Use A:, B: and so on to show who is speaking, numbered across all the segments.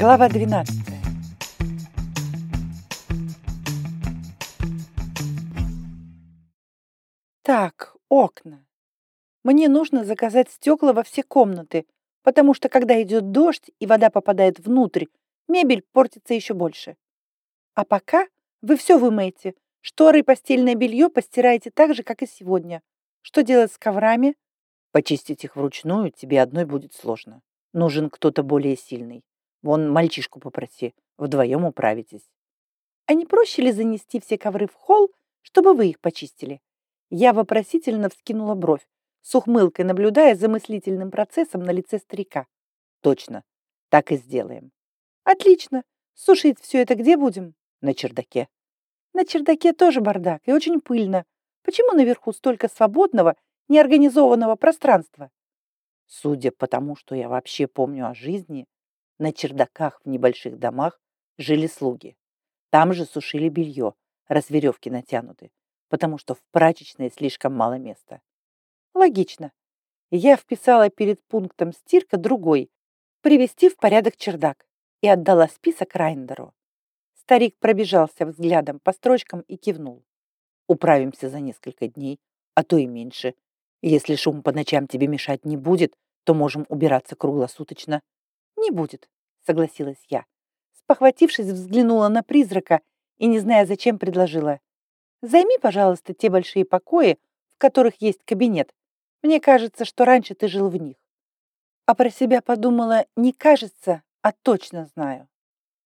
A: Глава 12. Так, окна. Мне нужно заказать стекла во все комнаты, потому что когда идет дождь и вода попадает внутрь, мебель портится еще больше. А пока вы все вымоете. Шторы и постельное белье постираете так же, как и сегодня. Что делать с коврами?
B: Почистить их вручную тебе одной будет сложно. Нужен кто-то более сильный. Вон мальчишку попроси, вдвоем управитесь.
A: А не проще ли занести все ковры в холл, чтобы вы их почистили? Я вопросительно вскинула бровь, с ухмылкой наблюдая за мыслительным процессом на лице старика.
B: Точно, так и сделаем.
A: Отлично. Сушить все это где будем?
B: На чердаке.
A: На чердаке тоже бардак и очень пыльно. Почему наверху столько свободного, неорганизованного пространства?
B: Судя по тому, что я вообще помню о жизни, на чердаках в небольших домах жили слуги. Там же сушили белье, раз веревки натянуты, потому что в прачечной слишком мало места.
A: Логично. Я вписала перед пунктом стирка другой, привести в порядок чердак, и отдала список Райндеру. Старик пробежался взглядом по строчкам и кивнул.
B: Управимся за несколько дней, а то и меньше. Если шум по ночам тебе мешать не будет, то можем убираться круглосуточно.
A: «Не будет», — согласилась я. Спохватившись, взглянула на призрака и, не зная зачем, предложила. «Займи, пожалуйста, те большие покои, в которых есть кабинет. Мне кажется, что раньше ты жил в них». А про себя подумала, не кажется, а точно знаю.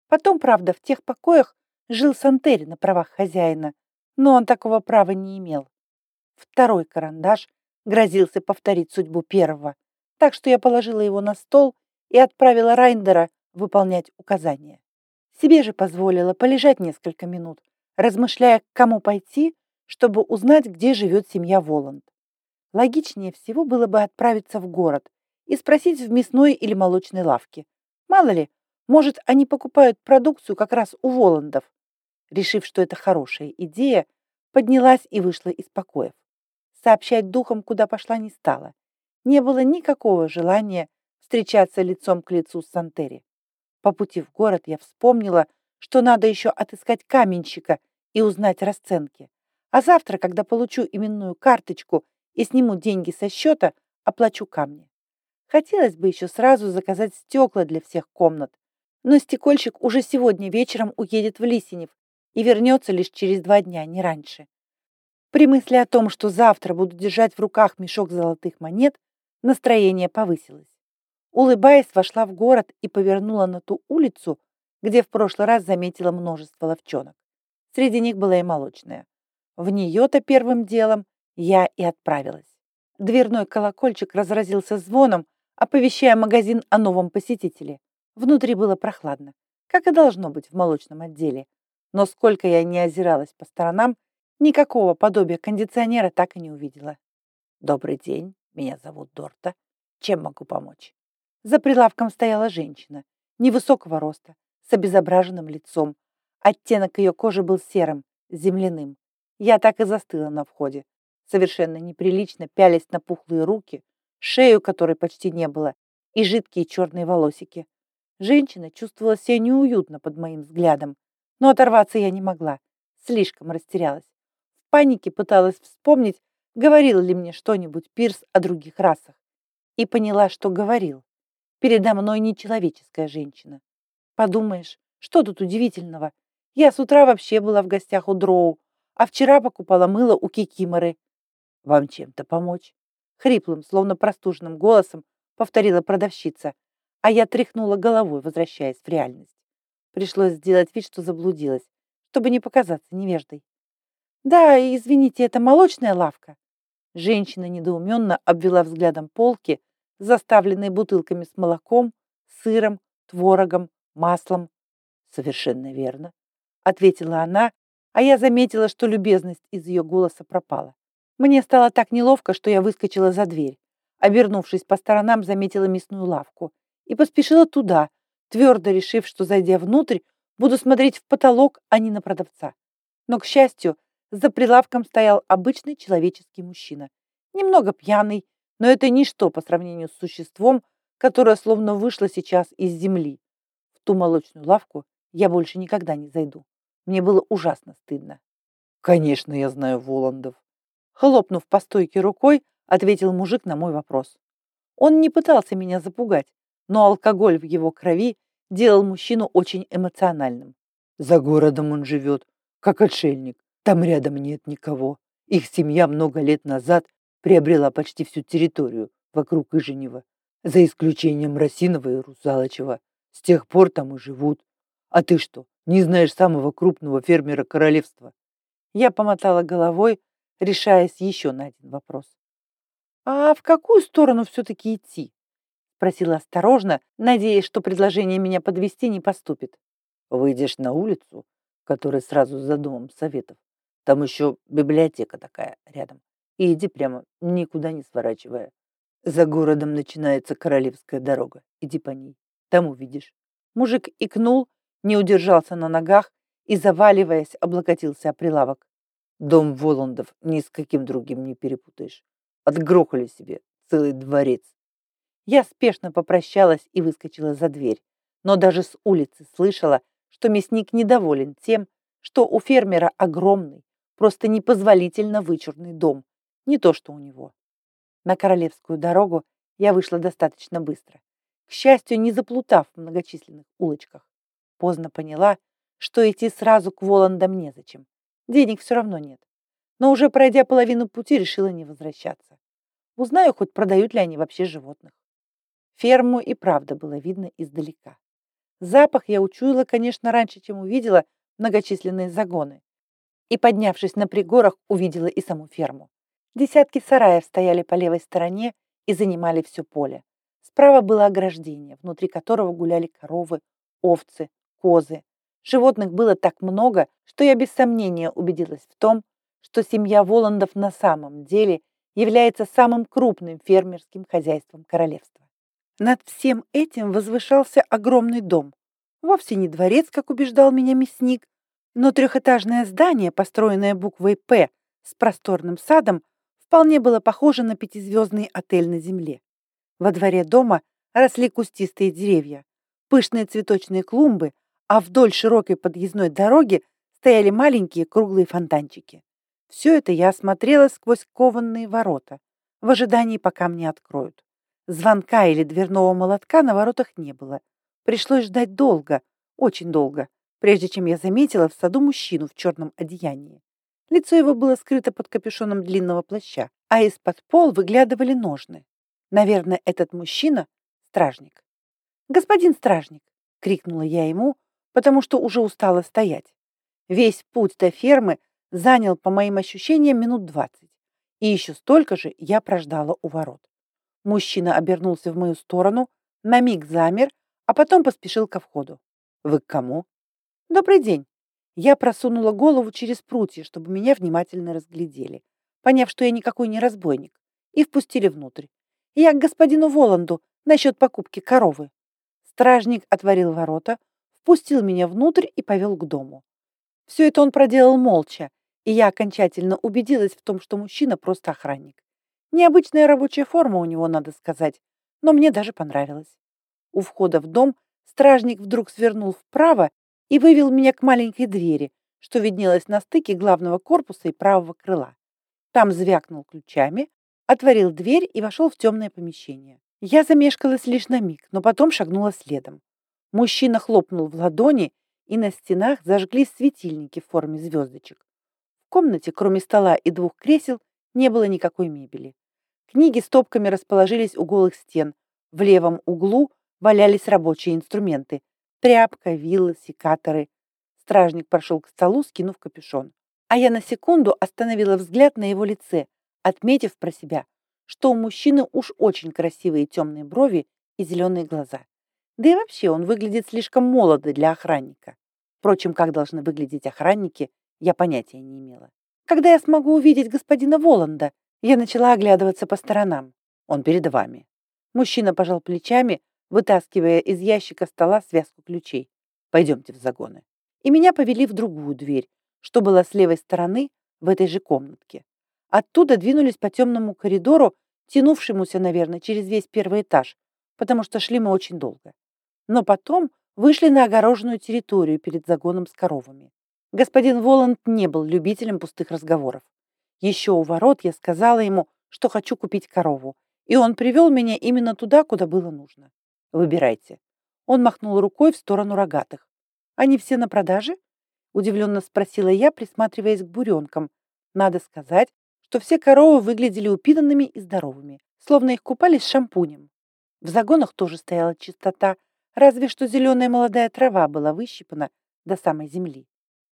A: Потом, правда, в тех покоях жил Сантери на правах хозяина, но он такого права не имел. Второй карандаш грозился повторить судьбу первого, так что я положила его на стол и отправила Райндера выполнять указания. Себе же позволила полежать несколько минут, размышляя, к кому пойти, чтобы узнать, где живет семья Воланд. Логичнее всего было бы отправиться в город и спросить в мясной или молочной лавке. Мало ли, может, они покупают продукцию как раз у Воландов. Решив, что это хорошая идея, поднялась и вышла из покоев. Сообщать духом, куда пошла, не стала. Не было никакого желания встречаться лицом к лицу с Сантери. По пути в город я вспомнила, что надо еще отыскать каменщика и узнать расценки. А завтра, когда получу именную карточку и сниму деньги со счета, оплачу камни. Хотелось бы еще сразу заказать стекла для всех комнат, но стекольщик уже сегодня вечером уедет в Лисенев и вернется лишь через два дня, не раньше. При мысли о том, что завтра буду держать в руках мешок золотых монет, настроение повысилось. Улыбаясь, вошла в город и повернула на ту улицу, где в прошлый раз заметила множество ловчонок. Среди них была и молочная. В нее-то первым делом я и отправилась. Дверной колокольчик разразился звоном, оповещая магазин о новом посетителе. Внутри было прохладно, как и должно быть в молочном отделе. Но сколько я не озиралась по сторонам, никакого подобия кондиционера так и не увидела.
B: «Добрый день, меня зовут Дорта. Чем могу помочь?»
A: За прилавком стояла женщина, невысокого роста, с обезображенным лицом. Оттенок ее кожи был серым, земляным. Я так и застыла на входе, совершенно неприлично пялясь на пухлые руки, шею которой почти не было, и жидкие черные волосики. Женщина чувствовала себя неуютно под моим взглядом, но оторваться я не могла, слишком растерялась. В панике пыталась вспомнить, говорил ли мне что-нибудь Пирс о других расах. И поняла, что говорил. Передо мной нечеловеческая женщина. Подумаешь, что тут удивительного? Я с утра вообще была в гостях у Дроу, а вчера покупала мыло у Кикиморы.
B: Вам чем-то помочь?
A: Хриплым, словно простуженным голосом повторила продавщица, а я тряхнула головой, возвращаясь в реальность. Пришлось сделать вид, что заблудилась, чтобы не показаться невеждой. «Да, извините, это молочная лавка?» Женщина недоуменно обвела взглядом полки, заставленный бутылками с молоком, сыром, творогом, маслом.
B: «Совершенно верно», —
A: ответила она, а я заметила, что любезность из ее голоса пропала. Мне стало так неловко, что я выскочила за дверь. Обернувшись по сторонам, заметила мясную лавку и поспешила туда, твердо решив, что, зайдя внутрь, буду смотреть в потолок, а не на продавца. Но, к счастью, за прилавком стоял обычный человеческий мужчина, немного пьяный, но это ничто по сравнению с существом, которое словно вышло сейчас из земли. В ту молочную лавку я больше никогда не зайду. Мне было ужасно стыдно.
B: Конечно, я знаю Воландов.
A: Хлопнув по стойке рукой, ответил мужик на мой вопрос. Он не пытался меня запугать, но алкоголь в его крови делал мужчину очень эмоциональным.
B: За городом он живет, как отшельник. Там рядом нет никого. Их семья много лет назад приобрела почти всю территорию вокруг Иженева, за исключением Росинова и Русалочева. С тех пор там и живут. А ты что, не знаешь самого крупного фермера королевства?
A: Я помотала головой, решаясь еще на один вопрос. «А в какую сторону все-таки идти?» Спросила осторожно, надеясь, что предложение меня подвести не поступит.
B: «Выйдешь на улицу, которая сразу за домом советов. Там еще библиотека такая рядом. И иди прямо, никуда не сворачивая. За городом начинается Королевская дорога. Иди по ней. Там увидишь».
A: Мужик икнул, не удержался на ногах и, заваливаясь, облокотился о прилавок.
B: Дом Воландов ни с каким другим не перепутаешь. Отгрохали себе целый дворец.
A: Я спешно попрощалась и выскочила за дверь, но даже с улицы слышала, что мясник недоволен тем, что у фермера огромный, просто непозволительно вычурный дом, не то что у него. На Королевскую дорогу я вышла достаточно быстро, к счастью, не заплутав в многочисленных улочках. Поздно поняла, что идти сразу к Воландам незачем. Денег все равно нет. Но уже пройдя половину пути, решила не возвращаться. Узнаю, хоть продают ли они вообще животных. Ферму и правда было видно издалека. Запах я учуяла, конечно, раньше, чем увидела многочисленные загоны. И, поднявшись на пригорах, увидела и саму ферму. Десятки сараев стояли по левой стороне и занимали все поле. Справа было ограждение, внутри которого гуляли коровы, овцы, козы. Животных было так много, что я без сомнения убедилась в том, что семья Воландов на самом деле является самым крупным фермерским хозяйством королевства. Над всем этим возвышался огромный дом. Вовсе не дворец, как убеждал меня мясник, но трехэтажное здание, построенное буквой «П» с просторным садом, вполне было похоже на пятизвездный отель на земле. Во дворе дома росли кустистые деревья, пышные цветочные клумбы, а вдоль широкой подъездной дороги стояли маленькие круглые фонтанчики. Все это я осмотрела сквозь кованные ворота, в ожидании, пока мне откроют. Звонка или дверного молотка на воротах не было. Пришлось ждать долго, очень долго, прежде чем я заметила в саду мужчину в черном одеянии. Лицо его было скрыто под капюшоном длинного плаща, а из-под пол выглядывали ножны. Наверное, этот мужчина — стражник. «Господин стражник!» — крикнула я ему, потому что уже устала стоять. Весь путь до фермы занял, по моим ощущениям, минут двадцать. И еще столько же я прождала у ворот. Мужчина обернулся в мою сторону, на миг замер, а потом поспешил ко входу. «Вы к кому?» «Добрый день!» Я просунула голову через прутья, чтобы меня внимательно разглядели, поняв, что я никакой не разбойник, и впустили внутрь. «Я к господину Воланду насчет покупки коровы». Стражник отворил ворота, впустил меня внутрь и повел к дому. Все это он проделал молча, и я окончательно убедилась в том, что мужчина просто охранник. Необычная рабочая форма у него, надо сказать, но мне даже понравилось. У входа в дом стражник вдруг свернул вправо и вывел меня к маленькой двери, что виднелась на стыке главного корпуса и правого крыла. Там звякнул ключами, отворил дверь и вошел в темное помещение. Я замешкалась лишь на миг, но потом шагнула следом. Мужчина хлопнул в ладони, и на стенах зажглись светильники в форме звездочек. В комнате, кроме стола и двух кресел, не было никакой мебели. Книги стопками расположились у голых стен. В левом углу валялись рабочие инструменты. Тряпка, вилы, секаторы. Стражник прошел к столу, скинув капюшон. А я на секунду остановила взгляд на его лице, отметив про себя, что у мужчины уж очень красивые темные брови и зеленые глаза. Да и вообще он выглядит слишком молодо для охранника. Впрочем, как должны выглядеть охранники, я понятия не имела. Когда я смогу увидеть господина Воланда, я начала оглядываться по сторонам. Он перед вами. Мужчина пожал плечами, вытаскивая из ящика стола связку ключей. Пойдемте в загоны. И меня повели в другую дверь, что была с левой стороны в этой же комнатке. Оттуда двинулись по темному коридору, тянувшемуся, наверное, через весь первый этаж, потому что шли мы очень долго. Но потом вышли на огороженную территорию перед загоном с коровами. Господин Воланд не был любителем пустых разговоров. Еще у ворот я сказала ему, что хочу купить корову, и он привел меня именно туда, куда было нужно. Выбирайте. Он махнул рукой в сторону рогатых. Они все на продаже? Удивленно спросила я, присматриваясь к буренкам. Надо сказать, что все коровы выглядели упитанными и здоровыми, словно их купались шампунем. В загонах тоже стояла чистота, разве что зеленая молодая трава была выщипана до самой земли.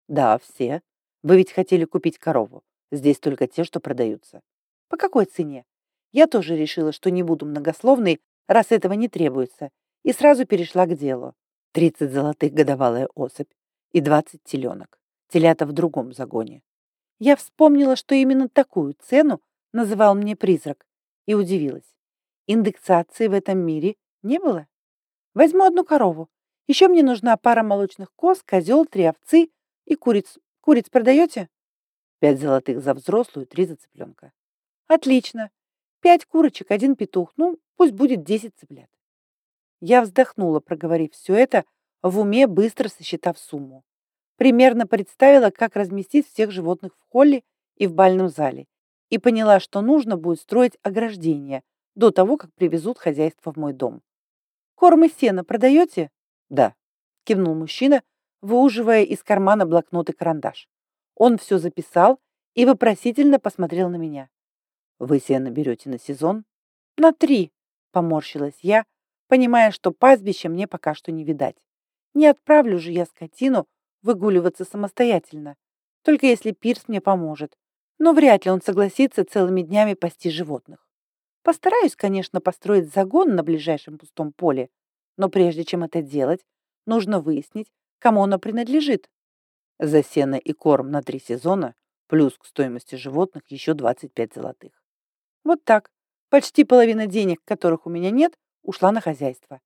B: Да, все. Вы ведь хотели купить корову. Здесь только те, что продаются.
A: По какой цене? Я тоже решила, что не буду многословной, раз этого не требуется, и сразу перешла к делу.
B: 30 золотых годовалая особь и 20 теленок. Телята в другом загоне.
A: Я вспомнила, что именно такую цену называл мне призрак, и удивилась. Индексации в этом мире не было. Возьму одну корову. Еще мне нужна пара молочных коз, козел, три овцы и куриц. Куриц продаете?
B: Пять золотых за взрослую, три за цыпленка.
A: Отлично. Пять курочек, один петух. Ну, пусть будет десять цыплят. Я вздохнула, проговорив все это, в уме быстро сосчитав сумму. Примерно представила, как разместить всех животных в холле и в бальном зале, и поняла, что нужно будет строить ограждение до того, как привезут хозяйство в мой дом. «Корм и сено продаете?»
B: «Да», —
A: кивнул мужчина, выуживая из кармана блокнот и карандаш. Он все записал и вопросительно посмотрел на меня.
B: «Вы сено берете на сезон?»
A: «На три», — поморщилась я, понимая, что пастбища мне пока что не видать. Не отправлю же я скотину выгуливаться самостоятельно, только если Пирс мне поможет. Но вряд ли он согласится целыми днями пасти животных. Постараюсь, конечно, построить загон на ближайшем пустом поле, но прежде чем это делать, нужно выяснить, кому оно принадлежит.
B: За сено и корм на три сезона, плюс к стоимости животных еще 25 золотых.
A: Вот так. Почти половина денег, которых у меня нет, ушла на хозяйство.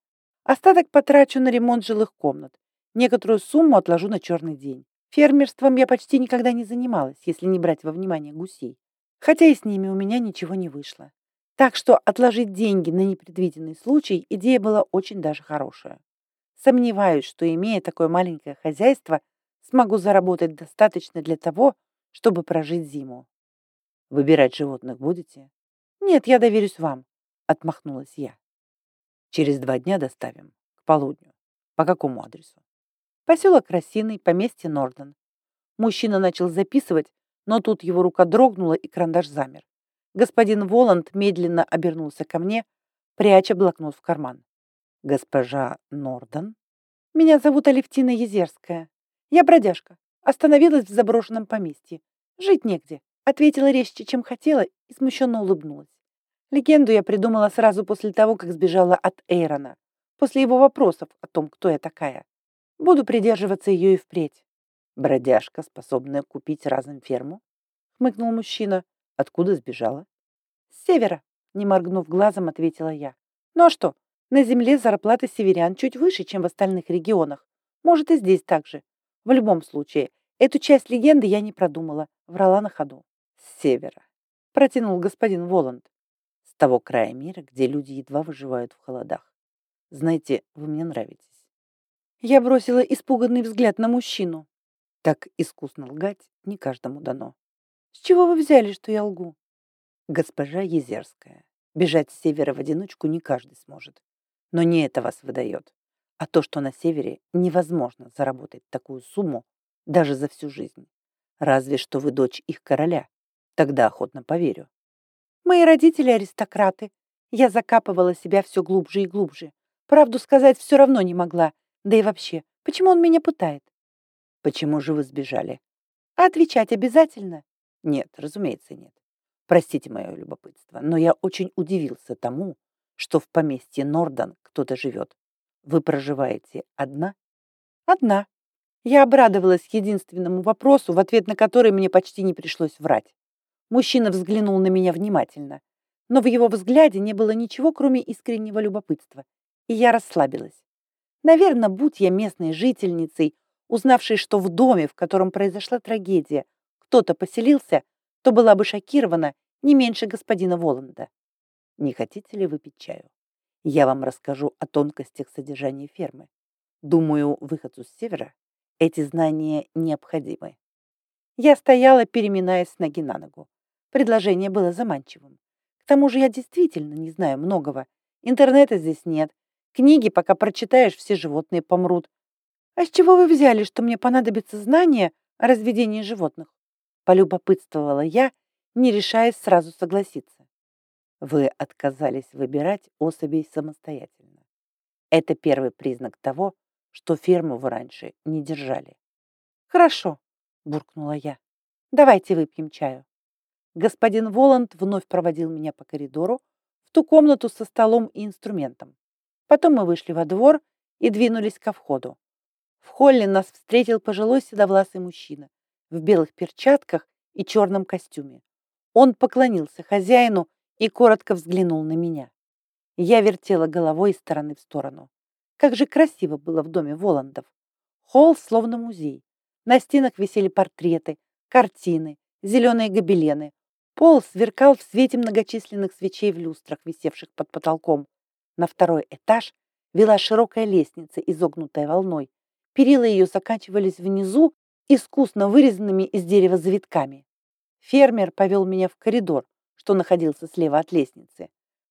A: Остаток потрачу на ремонт жилых комнат. Некоторую сумму отложу на черный день. Фермерством я почти никогда не занималась, если не брать во внимание гусей. Хотя и с ними у меня ничего не вышло. Так что отложить деньги на непредвиденный случай идея была очень даже хорошая. Сомневаюсь, что, имея такое маленькое хозяйство, смогу заработать достаточно для того, чтобы прожить зиму.
B: Выбирать животных будете?
A: Нет, я доверюсь вам, отмахнулась я.
B: Через два дня доставим, к полудню. По какому адресу?
A: Поселок Росиный, поместье Норден. Мужчина начал записывать, но тут его рука дрогнула, и карандаш замер. Господин Воланд медленно обернулся ко мне, пряча блокнот в карман.
B: «Госпожа Норден?»
A: «Меня зовут Алевтина Езерская. Я бродяжка. Остановилась в заброшенном поместье. Жить негде», — ответила резче, чем хотела, и смущенно улыбнулась. Легенду я придумала сразу после того, как сбежала от Эйрона, после его вопросов о том, кто я такая. Буду придерживаться ее и впредь.
B: Бродяжка, способная купить разом ферму? Хмыкнул мужчина. Откуда сбежала?
A: С севера, не моргнув глазом, ответила я. Ну а что, на земле зарплаты северян чуть выше, чем в остальных регионах. Может, и здесь так же. В любом случае, эту часть легенды я не продумала, врала на ходу.
B: С севера, протянул господин Воланд того края мира, где люди едва выживают в холодах. Знаете, вы мне нравитесь.
A: Я бросила испуганный взгляд на мужчину.
B: Так искусно лгать не каждому дано.
A: С чего вы взяли, что я лгу?
B: Госпожа Езерская, бежать с севера в одиночку не каждый сможет. Но не это вас выдает, а то, что на севере невозможно заработать такую сумму даже за всю жизнь. Разве что вы дочь их короля. Тогда охотно поверю.
A: Мои родители аристократы. Я закапывала себя все глубже и глубже. Правду сказать все равно не могла. Да и вообще, почему он меня пытает?
B: Почему же вы сбежали?
A: А отвечать обязательно?
B: Нет, разумеется, нет. Простите мое любопытство, но я очень удивился тому, что в поместье Нордан кто-то живет. Вы проживаете одна?
A: Одна. Я обрадовалась единственному вопросу, в ответ на который мне почти не пришлось врать. Мужчина взглянул на меня внимательно, но в его взгляде не было ничего, кроме искреннего любопытства, и я расслабилась. Наверное, будь я местной жительницей, узнавшей, что в доме, в котором произошла трагедия, кто-то поселился, то была бы шокирована не меньше господина Воланда.
B: Не хотите ли выпить чаю? Я вам расскажу о тонкостях содержания фермы. Думаю, выходцу с севера эти знания необходимы. Я стояла, переминаясь с ноги на ногу. Предложение было заманчивым. К тому же я действительно не знаю многого. Интернета здесь нет. Книги, пока прочитаешь, все животные помрут. А с чего вы взяли, что мне понадобится знание о разведении животных? Полюбопытствовала я, не решаясь сразу согласиться. Вы отказались выбирать особей самостоятельно. Это первый признак того, что ферму вы раньше не держали. Хорошо, буркнула я. Давайте выпьем чаю. Господин Воланд вновь проводил меня по коридору в ту комнату со столом и инструментом. Потом мы вышли во двор и двинулись ко входу. В холле нас встретил пожилой седовласый мужчина в белых перчатках и черном костюме. Он поклонился хозяину и коротко взглянул на меня. Я вертела головой из стороны в сторону. Как же красиво было в доме Воландов. Холл словно музей. На стенах висели портреты, картины, зеленые гобелены. Пол сверкал в свете многочисленных свечей в люстрах, висевших под потолком. На второй этаж вела широкая лестница, изогнутая волной. Перила ее заканчивались внизу искусно вырезанными из дерева завитками. Фермер повел меня в коридор, что находился слева от лестницы,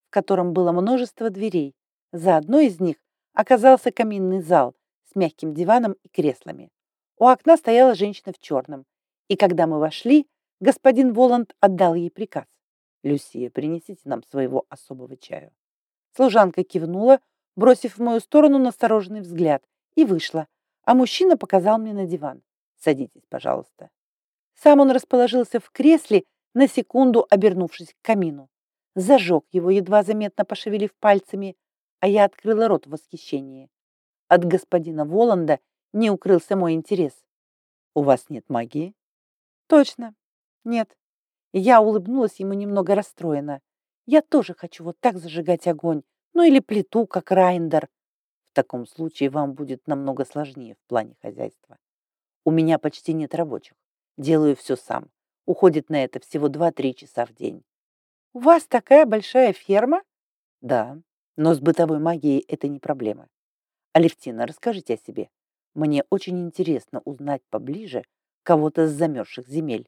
B: в котором было множество дверей. За одной из них оказался каминный зал с мягким диваном и креслами. У окна стояла женщина в черном, и когда мы вошли, господин Воланд отдал ей приказ. «Люсия, принесите нам своего особого чаю». Служанка кивнула, бросив в мою сторону настороженный взгляд, и вышла, а мужчина показал мне на диван. «Садитесь, пожалуйста». Сам он расположился в кресле, на секунду обернувшись к камину. Зажег его, едва заметно пошевелив пальцами, а я открыла рот в восхищении. От господина Воланда не укрылся мой интерес. «У вас нет магии?» «Точно, нет». Я улыбнулась ему немного расстроена. «Я тоже хочу вот так зажигать огонь, ну или плиту, как Райндер. В таком случае вам будет намного сложнее в плане хозяйства. У меня почти нет рабочих. Делаю все сам. Уходит на это всего 2-3 часа в день». «У вас такая большая ферма?» «Да, но с бытовой магией это не проблема. Алевтина, расскажите о себе. Мне очень интересно узнать поближе кого-то с замерзших земель.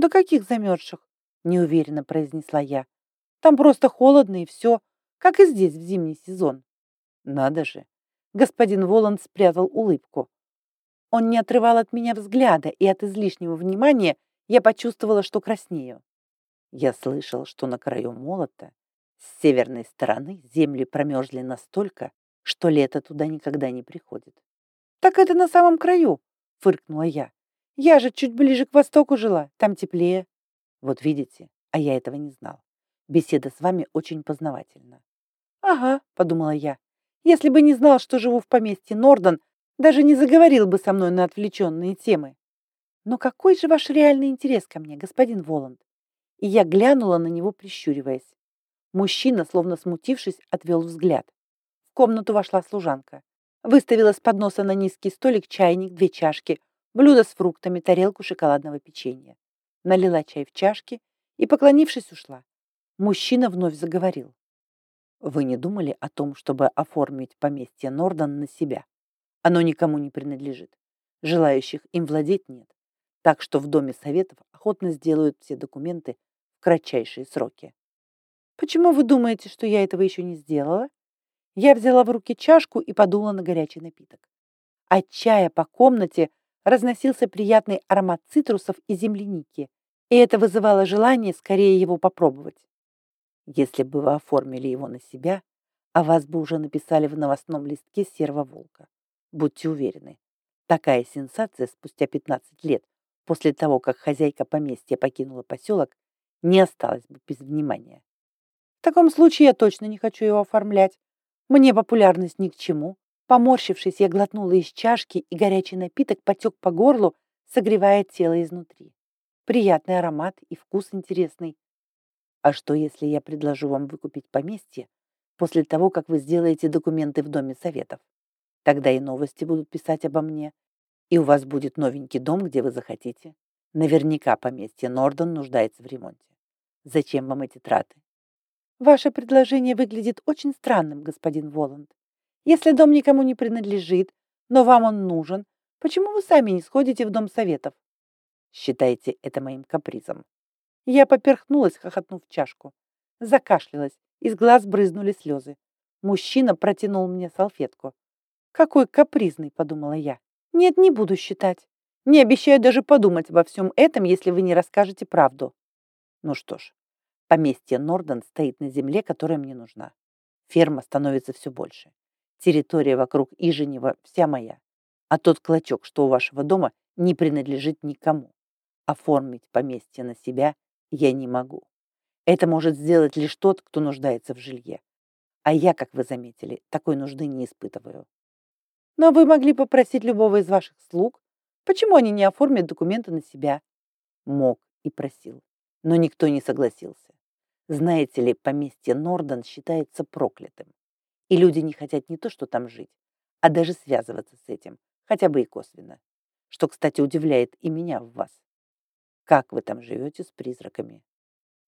B: «Да каких замерзших?» – неуверенно произнесла я. «Там просто холодно и все, как и здесь в зимний сезон». «Надо же!» – господин Воланд спрятал улыбку. Он не отрывал от меня взгляда, и от излишнего внимания я почувствовала, что краснею. Я слышал, что на краю молота с северной стороны земли промерзли настолько, что лето туда никогда не приходит. «Так это на самом краю», — фыркнула я. «Я же чуть ближе к востоку жила, там теплее». «Вот видите, а я этого не знал. Беседа с вами очень познавательна». «Ага», — подумала я. «Если бы не знал, что живу в поместье Нордон, даже не заговорил бы со мной на отвлеченные темы». «Но какой же ваш реальный интерес ко мне, господин Воланд?» И я глянула на него, прищуриваясь. Мужчина, словно смутившись, отвел взгляд. В комнату вошла служанка. Выставила с подноса на низкий столик чайник, две чашки, блюдо с фруктами, тарелку шоколадного печенья. Налила чай в чашки и, поклонившись, ушла. Мужчина вновь заговорил. Вы не думали о том, чтобы оформить поместье Нордон на себя? Оно никому не принадлежит. Желающих им владеть нет. Так что в Доме Советов охотно сделают все документы в кратчайшие сроки. Почему вы думаете, что я этого еще не сделала? Я взяла в руки чашку и подула на горячий напиток. От чая по комнате разносился приятный аромат цитрусов и земляники, и это вызывало желание скорее его попробовать. Если бы вы оформили его на себя, о вас бы уже написали в новостном листке серого волка. Будьте уверены, такая сенсация спустя 15 лет после того, как хозяйка поместья покинула поселок, не осталась бы без внимания. В таком случае я точно не хочу его оформлять. Мне популярность ни к чему. Поморщившись, я глотнула из чашки, и горячий напиток потек по горлу, согревая тело изнутри. Приятный аромат и вкус интересный. А что, если я предложу вам выкупить поместье после того, как вы сделаете документы в Доме Советов? Тогда и новости будут писать обо мне, и у вас будет новенький дом, где вы захотите. Наверняка поместье Нордон нуждается в ремонте. Зачем вам эти траты? Ваше предложение выглядит очень странным, господин Воланд.
A: Если дом никому не принадлежит, но вам он нужен, почему вы сами не сходите в дом советов?
B: Считайте это моим капризом.
A: Я поперхнулась, хохотнув чашку. Закашлялась, из глаз брызнули слезы. Мужчина протянул мне салфетку. «Какой капризный», — подумала я. «Нет, не буду считать. Не обещаю даже подумать обо всем этом, если вы не расскажете правду».
B: Ну что ж, поместье Норден стоит на земле, которая мне нужна. Ферма становится все больше. Территория вокруг Иженева вся моя. А тот клочок, что у вашего дома, не принадлежит никому. Оформить поместье на себя я не могу. Это может сделать лишь тот, кто нуждается в жилье. А я, как вы заметили, такой нужды не испытываю.
A: Но вы могли попросить любого из ваших слуг, почему они не оформят документы на себя?
B: Мог и просил, но никто не согласился. Знаете ли, поместье Норден считается проклятым. И люди не хотят не то, что там жить, а даже связываться с этим, хотя бы и косвенно. Что, кстати, удивляет и меня в вас. Как вы там живете с призраками?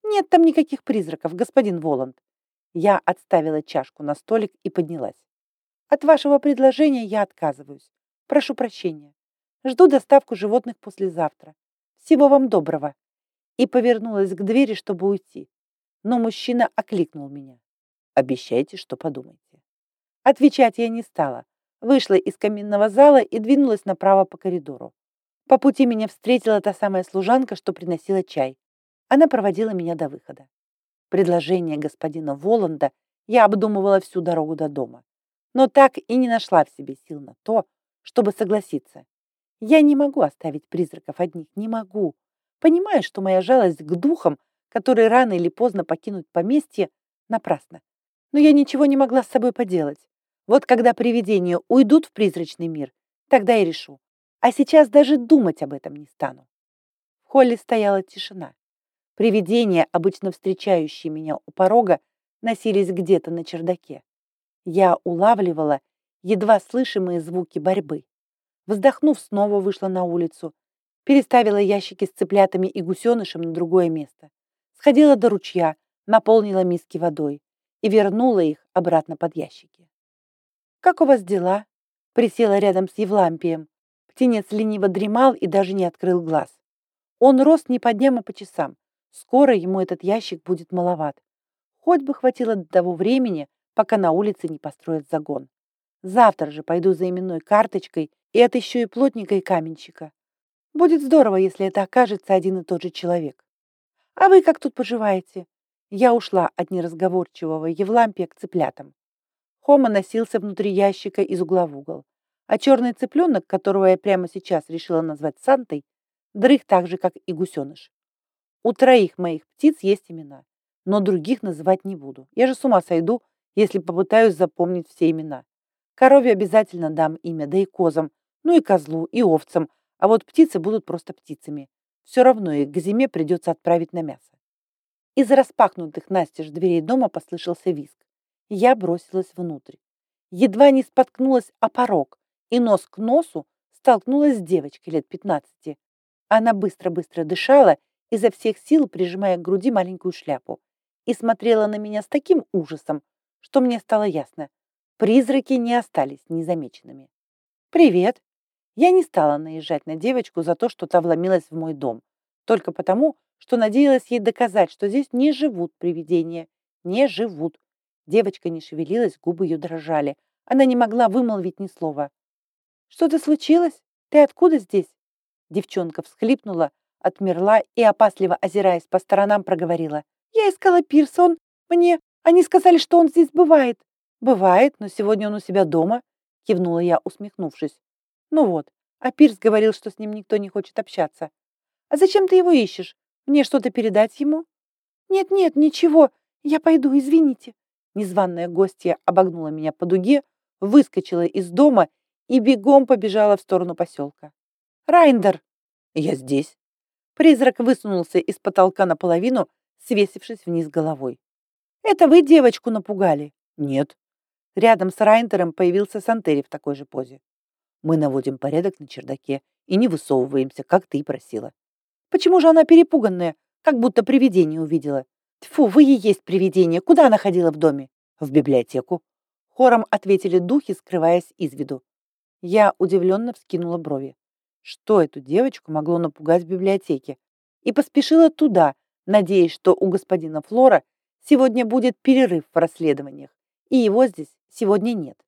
A: Нет там никаких призраков, господин Воланд. Я отставила чашку на столик и поднялась. От вашего предложения я отказываюсь. Прошу прощения. Жду доставку животных послезавтра. Всего вам доброго. И повернулась к двери, чтобы уйти. Но мужчина окликнул меня.
B: Обещайте, что подумаете.
A: Отвечать я не стала. Вышла из каминного зала и двинулась направо по коридору. По пути меня встретила та самая служанка, что приносила чай. Она проводила меня до выхода. Предложение господина Воланда я обдумывала всю дорогу до дома, но так и не нашла в себе сил на то, чтобы согласиться. Я не могу оставить призраков одних, не могу. Понимаю, что моя жалость к духам, которые рано или поздно покинут поместье, напрасна. Но я ничего не могла с собой поделать. Вот когда привидения уйдут в призрачный мир, тогда и решу. А сейчас даже думать об этом не стану. В холле стояла тишина. Привидения, обычно встречающие меня у порога, носились где-то на чердаке. Я улавливала едва слышимые звуки борьбы. Вздохнув, снова вышла на улицу, переставила ящики с цыплятами и гусенышем на другое место, сходила до ручья, наполнила миски водой и вернула их обратно под ящики. «Как у вас дела?» Присела рядом с Евлампием. Птенец лениво дремал и даже не открыл глаз. Он рос не по дням, а по часам. Скоро ему этот ящик будет маловат. Хоть бы хватило до того времени, пока на улице не построят загон. Завтра же пойду за именной карточкой и отыщу и плотника, и каменщика. Будет здорово, если это окажется один и тот же человек. А вы как тут поживаете? Я ушла от неразговорчивого Евлампия к цыплятам. Хома носился внутри ящика из угла в угол, а черный цыпленок, которого я прямо сейчас решила назвать Сантой, дрых так же, как и гусеныш. У троих моих птиц есть имена, но других называть не буду. Я же с ума сойду, если попытаюсь запомнить все имена. Корове обязательно дам имя, да и козам, ну и козлу, и овцам, а вот птицы будут просто птицами. Все равно их к зиме придется отправить на мясо. Из распахнутых настежь дверей дома послышался визг. Я бросилась внутрь. Едва не споткнулась о порог, и нос к носу столкнулась с девочкой лет пятнадцати. Она быстро-быстро дышала изо всех сил прижимая к груди маленькую шляпу, и смотрела на меня с таким ужасом, что мне стало ясно. Призраки не остались незамеченными. «Привет!» Я не стала наезжать на девочку за то, что та вломилась в мой дом, только потому, что надеялась ей доказать, что здесь не живут привидения. Не живут. Девочка не шевелилась, губы ее дрожали. Она не могла вымолвить ни слова. «Что-то случилось? Ты откуда здесь?» Девчонка всхлипнула, отмерла и, опасливо озираясь по сторонам, проговорила. «Я искала Пирсон. Мне... Они сказали, что он здесь бывает». «Бывает, но сегодня он у себя дома», — кивнула я, усмехнувшись. «Ну вот, а Пирс говорил, что с ним никто не хочет общаться. А зачем ты его ищешь? Мне что-то передать ему?» «Нет-нет, ничего. Я пойду, извините». Незваная гостья обогнула меня по дуге, выскочила из дома и бегом побежала в сторону поселка. «Райндер!» «Я здесь!» Призрак высунулся из потолка наполовину, свесившись вниз головой. «Это вы девочку напугали?» «Нет». Рядом с Райнтером появился Сантери в такой же позе. «Мы наводим порядок на чердаке и не высовываемся, как ты и просила». «Почему же она перепуганная, как будто привидение увидела?» «Тьфу, вы и есть привидение. Куда она ходила в доме?» «В библиотеку». Хором ответили духи, скрываясь из виду. Я удивленно вскинула брови. Что эту девочку могло напугать в библиотеке? И поспешила туда, надеясь, что у господина Флора сегодня будет перерыв в расследованиях, и его здесь сегодня нет.